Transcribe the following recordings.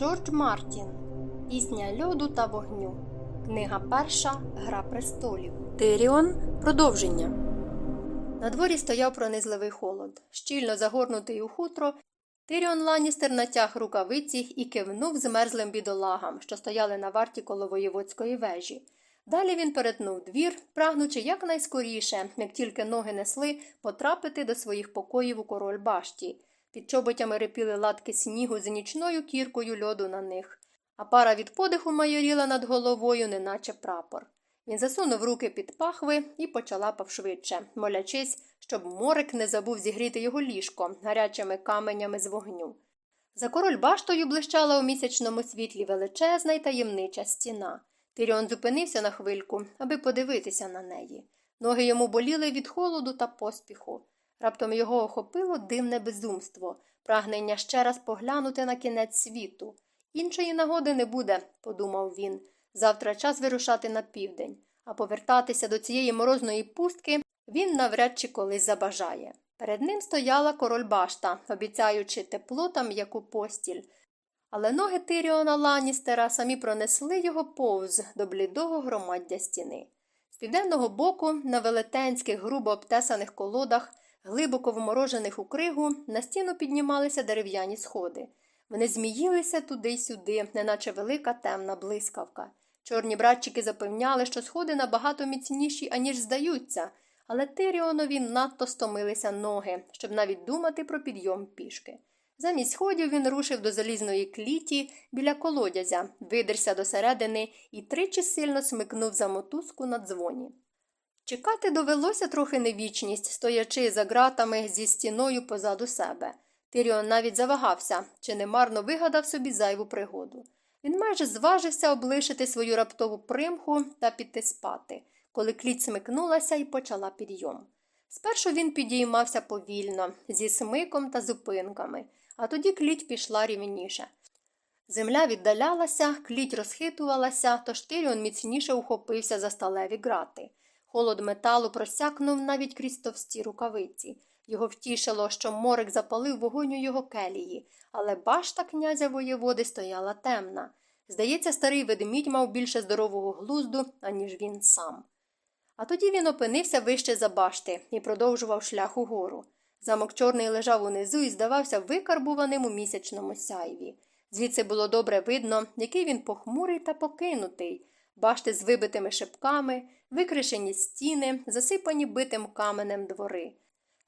Джордж Мартін Пісня льоду та вогню. Книга перша Гра престолів. Тиріон. Продовження. На дворі стояв пронизливий холод. Щільно загорнутий у хутро, Тиріон Ланністер натяг рукавиці і кивнув змерзлим бідолагам, що стояли на варті коло воєводської вежі. Далі він перетнув двір, прагнучи якнайскоріше, як тільки ноги несли, потрапити до своїх покоїв у король башті. Під чоботями репіли латки снігу з нічною кіркою льоду на них, а пара від подиху майоріла над головою, неначе прапор. Він засунув руки під пахви і почалапав швидше, молячись, щоб морик не забув зігріти його ліжко гарячими каменями з вогню. За король баштою блищала у місячному світлі величезна й таємнича стіна. Тиріон зупинився на хвильку, аби подивитися на неї. Ноги йому боліли від холоду та поспіху. Раптом його охопило дивне безумство, прагнення ще раз поглянути на кінець світу. Іншої нагоди не буде, подумав він. Завтра час вирушати на південь, а повертатися до цієї морозної пустки він навряд чи колись забажає. Перед ним стояла король башта, обіцяючи тепло та м'яку постіль. Але ноги Тиріона Ланністера самі пронесли його повз до блідого громаддя стіни. З південного боку, на велетенських, грубо обтесаних колодах, глибоко вморожених у кригу, на стіну піднімалися дерев'яні сходи. Вони зміїлися туди й сюди, неначе велика темна блискавка. Чорні братчики запевняли, що сходи набагато міцніші, аніж здаються, але Тиріонові надто стомилися ноги, щоб навіть думати про підйом пішки. Замість сходів він рушив до залізної кліті біля колодязя, видерся до середини і тричі сильно смикнув за мотузку на дзвоні. Чекати довелося трохи невічність, стоячи за ґратами зі стіною позаду себе. Тиріон навіть завагався, чи не марно вигадав собі зайву пригоду. Він майже зважився облишити свою раптову примху та піти спати, коли кліть смикнулася і почала підйом. Спершу він підіймався повільно, зі смиком та зупинками, а тоді кліть пішла рівніше. Земля віддалялася, кліть розхитувалася, тож Тиріон міцніше ухопився за сталеві грати. Холод металу просякнув навіть крізь товсті рукавиці. Його втішило, що морик запалив вогонь у його келії, але башта князя воєводи стояла темна. Здається, старий ведмідь мав більше здорового глузду, аніж він сам. А тоді він опинився вище за башти і продовжував шлях угору. Замок чорний лежав унизу і здавався викарбуваним у місячному сяйві. Звідси було добре видно, який він похмурий та покинутий, башти з вибитими шипками, викришені стіни, засипані битим каменем двори.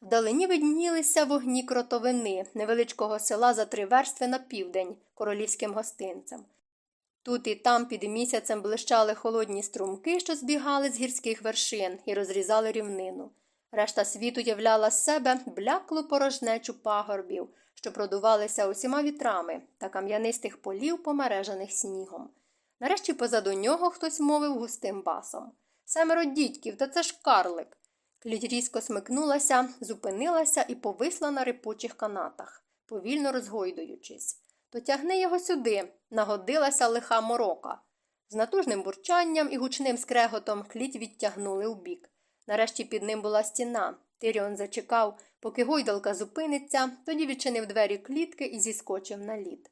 Вдалині виднілися вогні кротовини невеличкого села за три верстви на південь королівським гостинцем. Тут і там під місяцем блищали холодні струмки, що збігали з гірських вершин і розрізали рівнину. Решта світу являла з себе бляклу порожнечу пагорбів, що продувалися усіма вітрами та кам'янистих полів, помережених снігом. Нарешті позаду нього хтось мовив густим басом Семеро дідьків, та це ж карлик. Кліть різко смикнулася, зупинилася і повисла на рипучих канатах, повільно розгойдуючись. То тягни його сюди, нагодилася лиха морока. З натужним бурчанням і гучним скреготом кліть відтягнули вбік. Нарешті під ним була стіна. Тиріон зачекав, поки гойдалка зупиниться, тоді відчинив двері клітки і зіскочив на лід.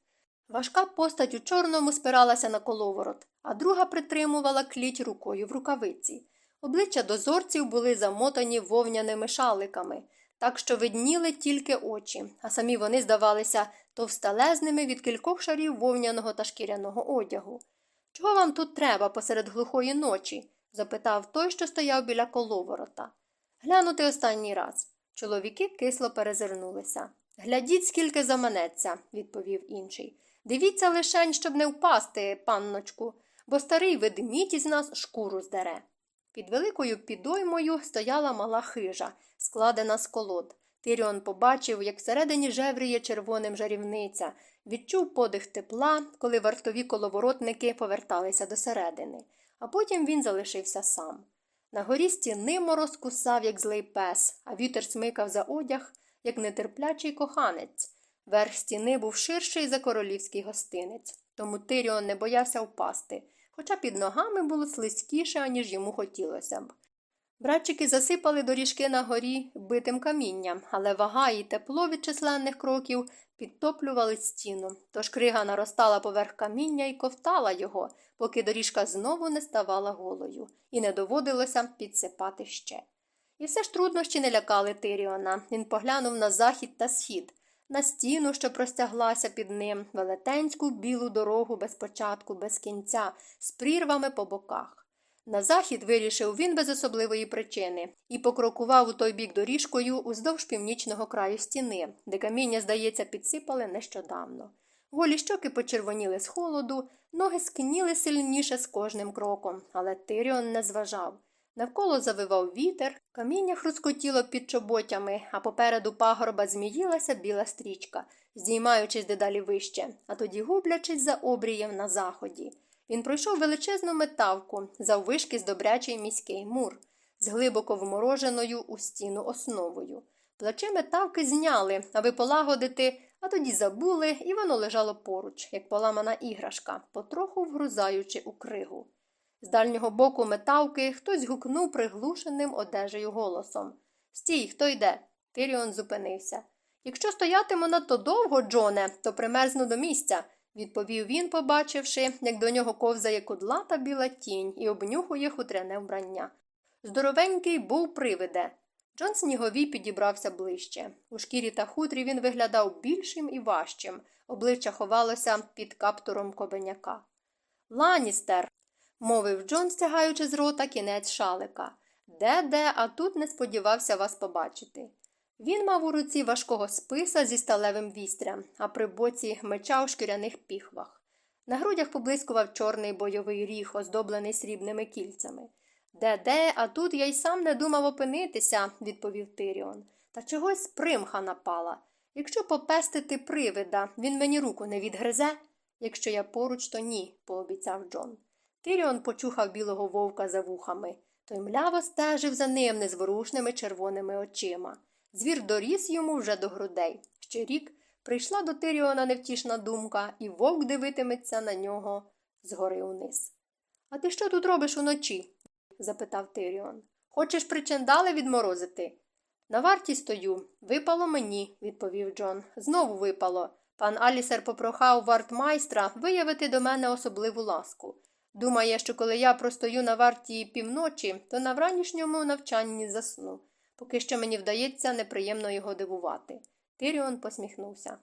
Важка постать у чорному спиралася на коловорот, а друга притримувала кліть рукою в рукавиці. Обличчя дозорців були замотані вовняними шаликами, так що видніли тільки очі, а самі вони здавалися товстелезними від кількох шарів вовняного та шкіряного одягу. Чого вам тут треба посеред глухої ночі? запитав той, що стояв біля коловорота. Глянути останній раз. Чоловіки кисло перезирнулися. Глядіть, скільки заманеться, відповів інший. Дивіться лишень, щоб не впасти, панночку, бо старий ведмідь із нас шкуру здере. Під великою підоймою стояла мала хижа, складена з колод. Тиріон побачив, як всередині жевріє червоним жарівниця, відчув подих тепла, коли вартові коловоротники поверталися до середини, а потім він залишився сам. На горі стіни мороз кусав, як злий пес, а вітер смикав за одяг, як нетерплячий коханець. Верх стіни був ширший за королівський гостинець, тому Тиріон не боявся впасти, хоча під ногами було слизькіше, аніж йому хотілося б. Братчики засипали доріжки на горі битим камінням, але вага і тепло від численних кроків підтоплювали стіну, тож крига наростала поверх каміння і ковтала його, поки доріжка знову не ставала голою, і не доводилося підсипати ще. І все ж труднощі не лякали Тиріона. Він поглянув на захід та схід, на стіну, що простяглася під ним, велетенську білу дорогу без початку, без кінця, з прірвами по боках. На захід вирішив він без особливої причини і покрокував у той бік доріжкою уздовж північного краю стіни, де каміння, здається, підсипали нещодавно. Голі щоки почервоніли з холоду, ноги скніли сильніше з кожним кроком, але Тиріон не зважав. Навколо завивав вітер, каміння хрускотіло під чоботями, а попереду пагорба зміїлася біла стрічка, здіймаючись дедалі вище, а тоді гублячись за обрієм на заході. Він пройшов величезну метавку, заввишки з добрячий міський мур, з глибоко вмороженою у стіну основою. Плече метавки зняли, аби полагодити, а тоді забули, і воно лежало поруч, як поламана іграшка, потроху вгрузаючи у кригу. З дальнього боку метавки хтось гукнув приглушеним одежею голосом Стій, хто йде? Тиріон зупинився. Якщо стоятиму надто довго, Джоне, то примерзну до місця відповів він, побачивши, як до нього ковзає кудлата біла тінь і обнюхує хутряне вбрання. Здоровенький був привиде. Джон Сніговій підібрався ближче. У шкірі та хутрі він виглядав більшим і важчим, обличчя ховалося під каптуром кобеняка. Ланістер, мовив Джон, стягаючи з рота кінець шалика. Де де, а тут не сподівався вас побачити. Він мав у руці важкого списа зі сталевим вістрям, а при боці меча у шкіряних піхвах. На грудях поблискував чорний бойовий ріг, оздоблений срібними кільцями. Де де, а тут я й сам не думав опинитися, відповів Тиріон. Та чогось примха напала. Якщо попестити привида, він мені руку не відгризе. Якщо я поруч, то ні, пообіцяв Джон. Тиріон почухав білого вовка за вухами. Той мляво стежив за ним незворушними червоними очима. Звір доріс йому вже до грудей. Ще рік прийшла до Тиріона невтішна думка, і вовк дивитиметься на нього згори униз. А ти що тут робиш уночі? запитав Тиріон. Хочеш причиндали відморозити? На варті стою. Випало мені, відповів Джон. Знову випало. Пан Алісер попрохав вартмайстра виявити до мене особливу ласку. Думає, що коли я простою на варті півночі, то на вранішньому навчанні засну. Поки що мені вдається неприємно його дивувати. Тиріон посміхнувся.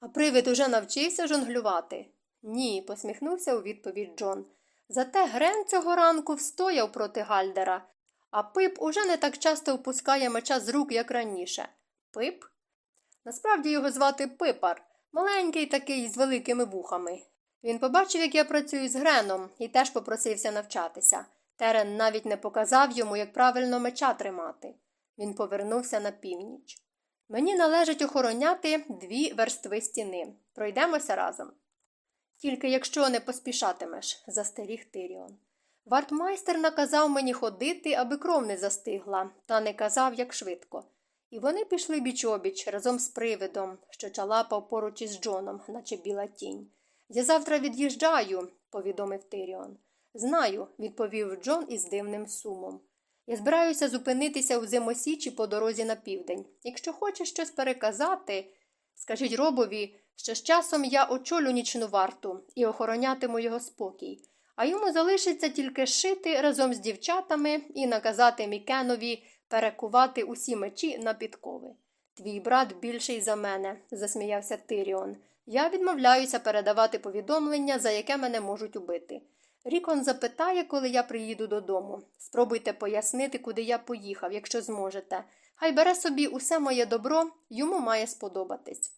А привид уже навчився жонглювати? Ні, посміхнувся у відповідь Джон. Зате Грен цього ранку встояв проти Гальдера, а пип уже не так часто впускає меча з рук, як раніше. Пип? Насправді його звати Пипар, маленький такий з великими вухами. Він побачив, як я працюю з Греном, і теж попросився навчатися. Терен навіть не показав йому, як правильно меча тримати. Він повернувся на північ. Мені належить охороняти дві верстви стіни. Пройдемося разом. Тільки якщо не поспішатимеш, застеріг Тиріон. Вартмайстер наказав мені ходити, аби кров не застигла, та не казав, як швидко. І вони пішли біч обіч разом з привидом, що чалапав поруч із Джоном, наче біла тінь. Я завтра від'їжджаю, повідомив Тиріон. Знаю, відповів Джон із дивним сумом. Я збираюся зупинитися у зимосічі по дорозі на південь. Якщо хочеш щось переказати, скажіть робові, що з часом я очолю нічну варту і охоронятиму його спокій, а йому залишиться тільки шити разом з дівчатами і наказати Мікенові перекувати усі мечі на підкови. Твій брат більший за мене, засміявся Тиріон. Я відмовляюся передавати повідомлення, за яке мене можуть убити. Рікон запитає, коли я приїду додому. Спробуйте пояснити, куди я поїхав, якщо зможете. Хай бере собі усе моє добро, йому має сподобатись.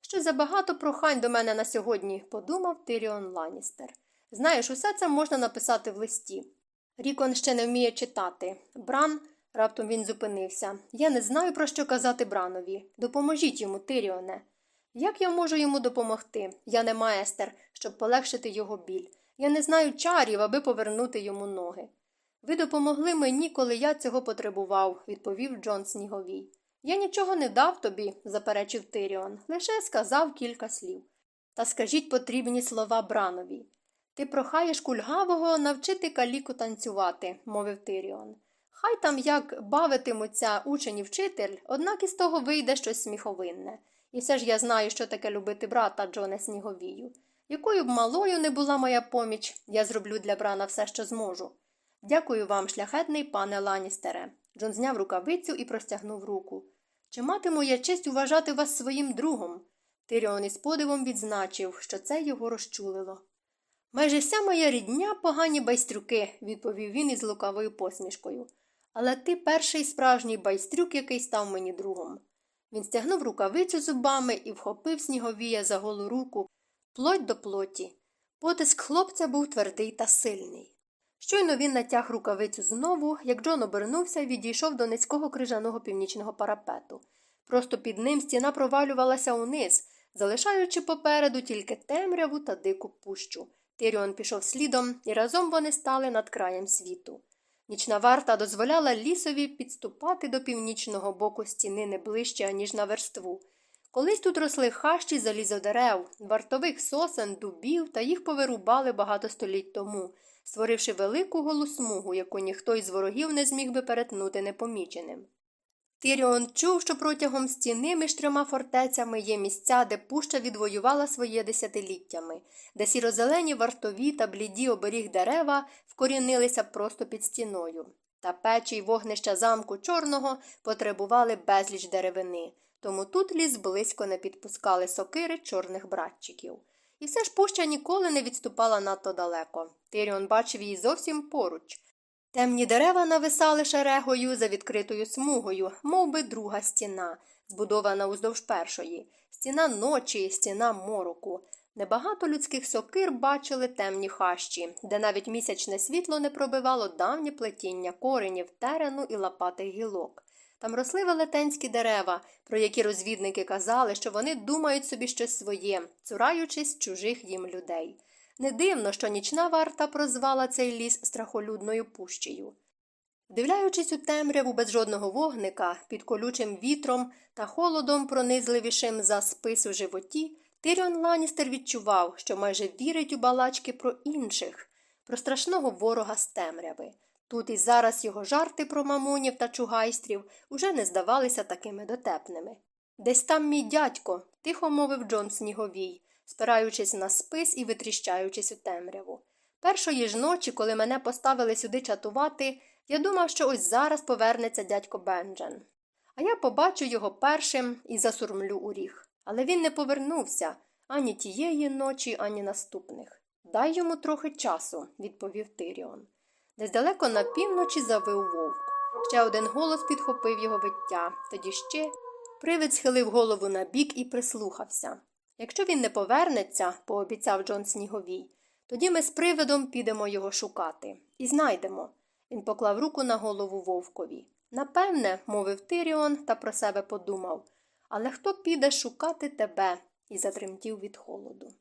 Що забагато прохань до мене на сьогодні, подумав Тиріон Ланістер. Знаєш, усе це можна написати в листі. Рікон ще не вміє читати. Бран, раптом він зупинився. Я не знаю, про що казати Бранові. Допоможіть йому, Тиріоне. Як я можу йому допомогти? Я не майстер, щоб полегшити його біль. Я не знаю чарів, аби повернути йому ноги. Ви допомогли мені, коли я цього потребував, відповів Джон Сніговій. Я нічого не дав тобі, заперечив Тиріон, лише сказав кілька слів. Та скажіть потрібні слова Бранові. Ти прохаєш кульгавого навчити каліку танцювати, мовив Тиріон. Хай там як бавитимуться учень і вчитель, однак із того вийде щось сміховинне. І все ж я знаю, що таке любити брата Джоне Сніговію. Якою б малою не була моя поміч, я зроблю для Брана все, що зможу. Дякую вам, шляхетний пане Ланістере. Джон зняв рукавицю і простягнув руку. Чи матиму я честь уважати вас своїм другом? Тиріон із подивом відзначив, що це його розчулило. Майже вся моя рідня погані байстрюки, відповів він із лукавою посмішкою. Але ти перший справжній байстрюк, який став мені другом. Він стягнув рукавицю зубами і вхопив сніговія за голу руку, плоть до плоті. Потиск хлопця був твердий та сильний. Щойно він натяг рукавицю знову, як Джон обернувся і відійшов до низького крижаного північного парапету. Просто під ним стіна провалювалася униз, залишаючи попереду тільки темряву та дику пущу. Тиріон пішов слідом, і разом вони стали над краєм світу. Нічна варта дозволяла лісові підступати до північного боку стіни не ближче, аніж на верству. Колись тут росли хащі залізодерев, вартових сосен, дубів та їх повирубали багато століть тому, створивши велику голу смугу, яку ніхто із ворогів не зміг би перетнути непоміченим. Тіріон чув, що протягом стіни між трьома фортецями є місця, де пуща відвоювала своє десятиліттями, де сірозелені вартові та бліді оберіг дерева вкорінилися просто під стіною. Та печі й вогнища замку чорного потребували безліч деревини, тому тут ліс близько не підпускали сокири чорних братчиків. І все ж пуща ніколи не відступала надто далеко. Тиріон бачив її зовсім поруч. Темні дерева нависали шерегою за відкритою смугою, мов би друга стіна, збудована уздовж першої, стіна ночі, стіна мороку. Небагато людських сокир бачили темні хащі, де навіть місячне світло не пробивало давнє плетіння коренів, терену і лопатих гілок. Там росли велетенські дерева, про які розвідники казали, що вони думають собі щось своє, цураючись чужих їм людей. Не дивно, що нічна варта прозвала цей ліс страхолюдною пущею. Вдивляючись у темряву без жодного вогника, під колючим вітром та холодом, пронизливішим за спис у животі, Тиріон Ланістер відчував, що майже вірить у балачки про інших, про страшного ворога з темряви. Тут і зараз його жарти про мамонів та чугайстрів уже не здавалися такими дотепними. Десь там мій дядько, тихо мовив Джон Сніговій, спираючись на спис і витріщаючись у темряву. Першої ж ночі, коли мене поставили сюди чатувати, я думав, що ось зараз повернеться дядько Бенджен. А я побачу його першим і засурмлю у ріг. Але він не повернувся ані тієї ночі, ані наступних. Дай йому трохи часу, відповів Тиріон. Десь далеко на півночі завив вовк. Ще один голос підхопив його виття, тоді ще привид схилив голову на бік і прислухався. Якщо він не повернеться, пообіцяв Джон Сніговій, тоді ми з привидом підемо його шукати. І знайдемо. Він поклав руку на голову вовкові. Напевне, мовив Тиріон та про себе подумав. Але хто піде шукати тебе? і затремтів від холоду.